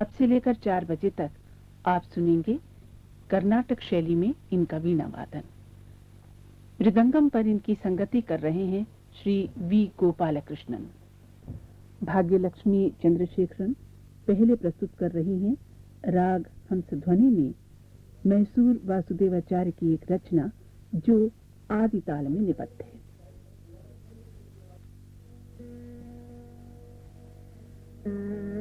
अब से लेकर चार बजे तक आप सुनेंगे कर्नाटक शैली में इनका वीणा वादन मृदंगम पर इनकी संगति कर रहे हैं श्री वी गोपाल कृष्णन भाग्यलक्ष्मी चंद्रशेखरन पहले प्रस्तुत कर रही हैं राग हंस ध्वनि में मैसूर वासुदेवाचार्य की एक रचना जो आदि ताल में निबद्ध है। Mm-hmm.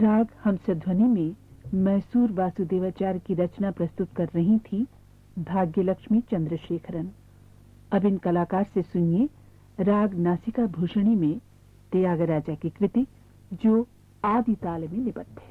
राग हमसध्वनि में मैसूर वासुदेवाचार्य की रचना प्रस्तुत कर रही थी भाग्यलक्ष्मी चंद्रशेखरन। अब इन कलाकार से सुनिए राग नासिका भूषणी में त्यागराजा की कृति, जो आदि ताल में निबद्ध है।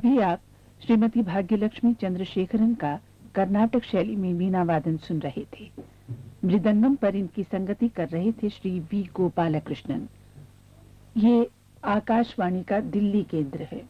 अभी आप श्रीमती भाग्यलक्ष्मी चंद्रशेखरन का कर्नाटक शैली में वीणा वादन सुन रहे थे। मृदंगम पर इनकी संगति कर रहे थे श्री वी गोपाल कृष्णन ये आकाशवाणी का दिल्ली केंद्र है।